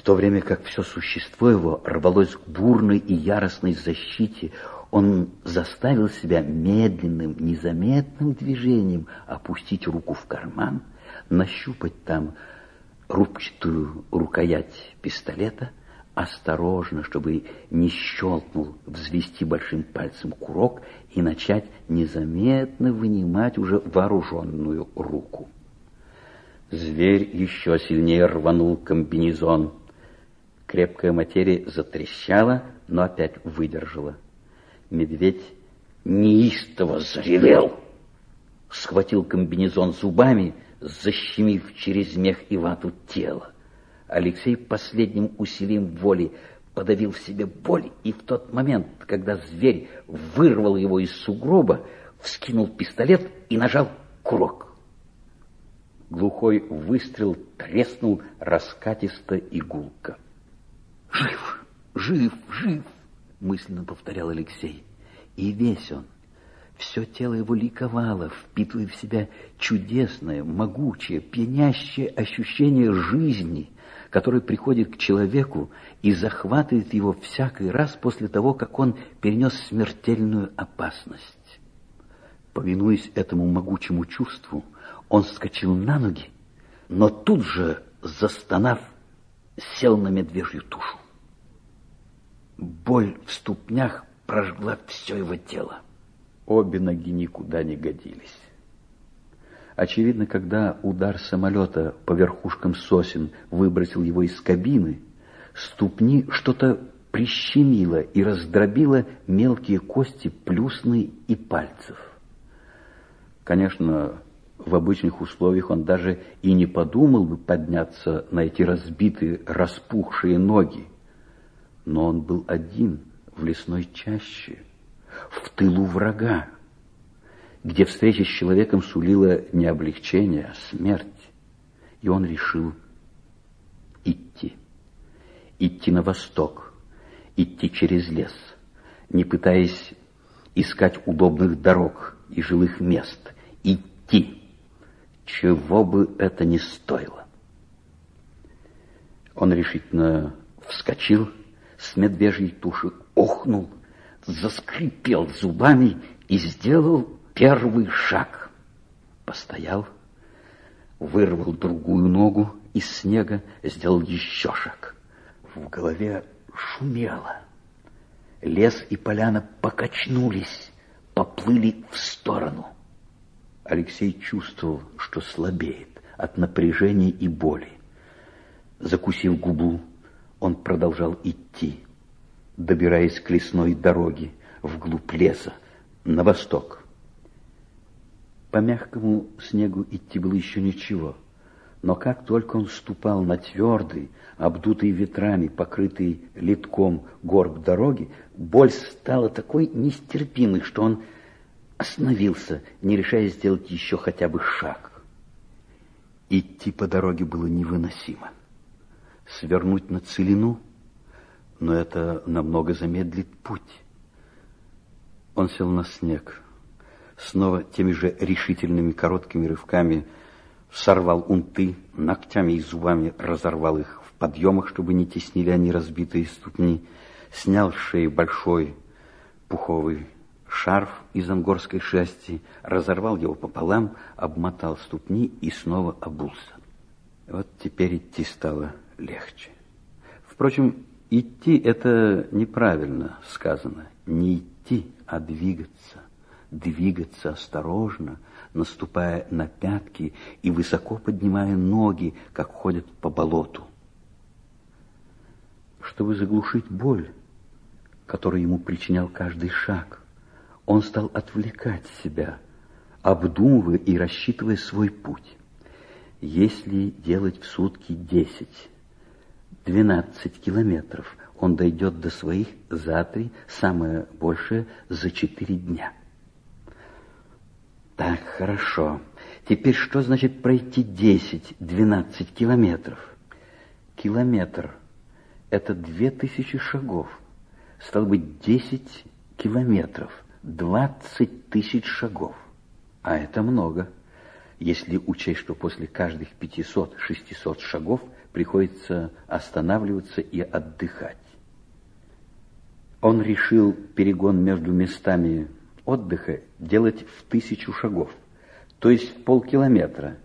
В то время как все существо его рвалось к бурной и яростной защите, он заставил себя медленным, незаметным движением опустить руку в карман, нащупать там рубчатую рукоять пистолета, осторожно, чтобы не щелкнул, взвести большим пальцем курок и начать незаметно вынимать уже вооруженную руку. Зверь еще сильнее рванул комбинезон. Крепкая материя затрещала, но опять выдержала. Медведь неистово заревел, схватил комбинезон зубами, защемив через мех и вату тело. Алексей последним усилием воли подавил в себе боль, и в тот момент, когда зверь вырвал его из сугроба, вскинул пистолет и нажал курок. Глухой выстрел треснул раскатисто и гулко. «Жив, жив, жив!» — мысленно повторял Алексей. И весь он, все тело его ликовало, впитывая в себя чудесное, могучее, пьянящее ощущение жизни, которое приходит к человеку и захватывает его всякий раз после того, как он перенес смертельную опасность. Повинуясь этому могучему чувству, он вскочил на ноги, но тут же, застонав, сел на медвежью тушу. Боль в ступнях прожгла все его тело обе ноги никуда не годились. Очевидно, когда удар самолета по верхушкам сосен выбросил его из кабины, ступни что-то прищемило и раздробило мелкие кости плюсны и пальцев. Конечно, в обычных условиях он даже и не подумал бы подняться на эти разбитые, распухшие ноги. Но он был один в лесной чаще – в тылу врага, где встреча с человеком сулила не облегчение, а смерть. И он решил идти. Идти на восток, идти через лес, не пытаясь искать удобных дорог и жилых мест. Идти, чего бы это ни стоило. Он решительно вскочил с медвежьей туши, охнул заскрипел зубами и сделал первый шаг. Постоял, вырвал другую ногу из снега, сделал еще шаг. В голове шумело. Лес и поляна покачнулись, поплыли в сторону. Алексей чувствовал, что слабеет от напряжения и боли. Закусив губу, он продолжал идти добираясь к лесной дороге, вглубь леса, на восток. По мягкому снегу идти было еще ничего, но как только он ступал на твердый, обдутый ветрами, покрытый литком горб дороги, боль стала такой нестерпимой, что он остановился, не решая сделать еще хотя бы шаг. Идти по дороге было невыносимо. Свернуть на целину — но это намного замедлит путь. Он сел на снег, снова теми же решительными короткими рывками сорвал унты, ногтями и зубами разорвал их в подъемах, чтобы не теснили они разбитые ступни, снял с шеи большой пуховый шарф из ангорской шерсти, разорвал его пополам, обмотал ступни и снова обулся. Вот теперь идти стало легче. Впрочем, Идти – это неправильно сказано. Не идти, а двигаться. Двигаться осторожно, наступая на пятки и высоко поднимая ноги, как ходят по болоту. Чтобы заглушить боль, которую ему причинял каждый шаг, он стал отвлекать себя, обдумывая и рассчитывая свой путь. Если делать в сутки десять, 12 километров. Он дойдет до своих за три, самое большее за четыре дня. Так, хорошо. Теперь что значит пройти 10-12 километров? Километр – это 2000 шагов. Стало быть, 10 километров, 20 тысяч шагов. А это много, если учесть, что после каждых 500-600 шагов – приходится останавливаться и отдыхать. Он решил перегон между местами отдыха делать в тысячу шагов, то есть в полкилометра,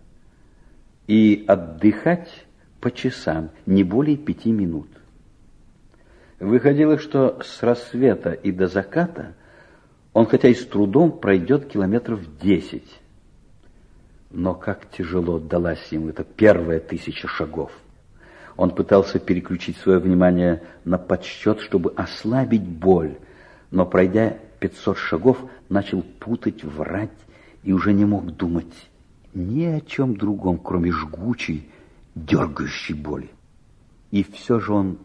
и отдыхать по часам, не более пяти минут. Выходило, что с рассвета и до заката он, хотя и с трудом, пройдет километров десять. Но как тяжело далась ему эта первая тысяча шагов. Он пытался переключить свое внимание на подсчет, чтобы ослабить боль, но, пройдя 500 шагов, начал путать, врать и уже не мог думать ни о чем другом, кроме жгучей, дергающей боли. И все же он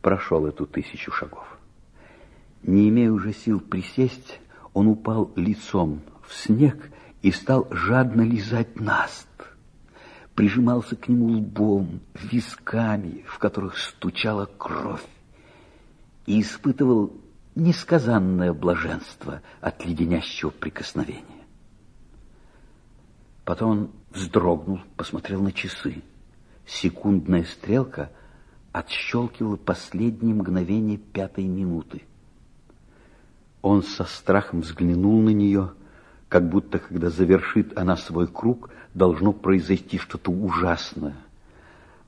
прошел эту тысячу шагов. Не имея уже сил присесть, он упал лицом в снег и стал жадно лизать наст прижимался к нему лбом, висками, в которых стучала кровь, и испытывал несказанное блаженство от леденящего прикосновения. Потом он вздрогнул, посмотрел на часы. Секундная стрелка отщелкивала последние мгновения пятой минуты. Он со страхом взглянул на нее как будто, когда завершит она свой круг, должно произойти что-то ужасное.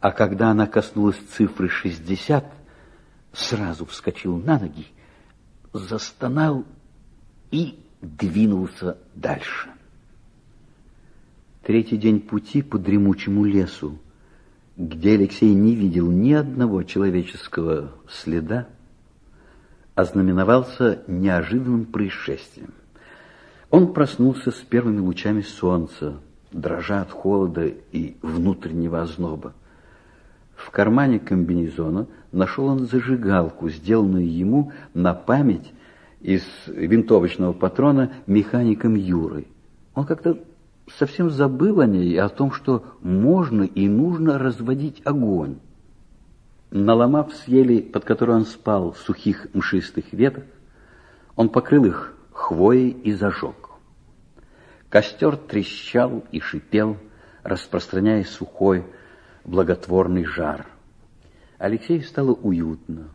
А когда она коснулась цифры 60, сразу вскочил на ноги, застонал и двинулся дальше. Третий день пути по дремучему лесу, где Алексей не видел ни одного человеческого следа, ознаменовался неожиданным происшествием. Он проснулся с первыми лучами солнца, дрожа от холода и внутреннего озноба. В кармане комбинезона нашел он зажигалку, сделанную ему на память из винтовочного патрона механиком Юрой. Он как-то совсем забыл о ней и о том, что можно и нужно разводить огонь. Наломав с ели, под которой он спал, сухих мшистых веток, он покрыл их хвоей и зажег. Костер трещал и шипел, распространяя сухой, благотворный жар. Алексею стало уютно.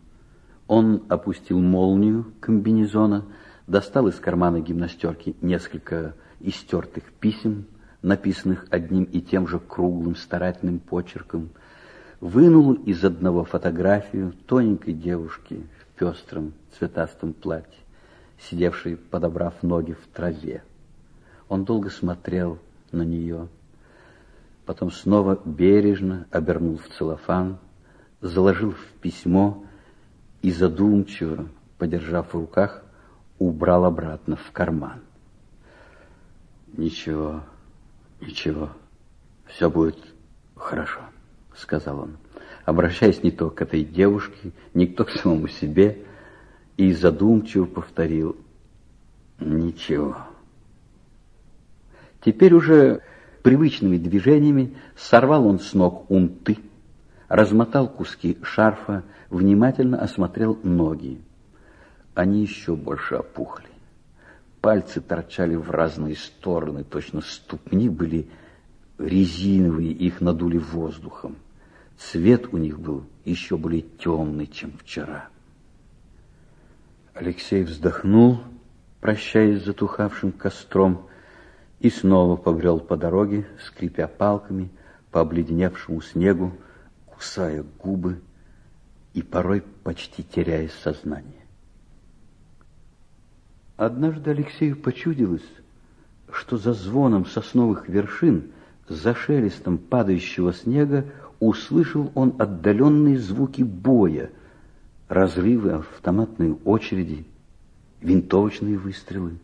Он опустил молнию комбинезона, достал из кармана гимнастерки несколько истертых писем, написанных одним и тем же круглым старательным почерком, вынул из одного фотографию тоненькой девушки в пестром цветастом платье, сидевшей, подобрав ноги в траве. Он долго смотрел на нее, потом снова бережно обернул в целлофан, заложил в письмо и задумчиво, подержав в руках, убрал обратно в карман. «Ничего, ничего, все будет хорошо», — сказал он, обращаясь не то к этой девушке, не то к самому себе, и задумчиво повторил «Ничего». Теперь уже привычными движениями сорвал он с ног унты, размотал куски шарфа, внимательно осмотрел ноги. Они еще больше опухли. Пальцы торчали в разные стороны, точно ступни были резиновые, их надули воздухом. Цвет у них был еще более темный, чем вчера. Алексей вздохнул, прощаясь с затухавшим костром, и снова побрел по дороге, скрипя палками по обледеневшему снегу, кусая губы и порой почти теряя сознание. Однажды Алексею почудилось, что за звоном сосновых вершин, за шелестом падающего снега услышал он отдаленные звуки боя, разрывы автоматной очереди, винтовочные выстрелы.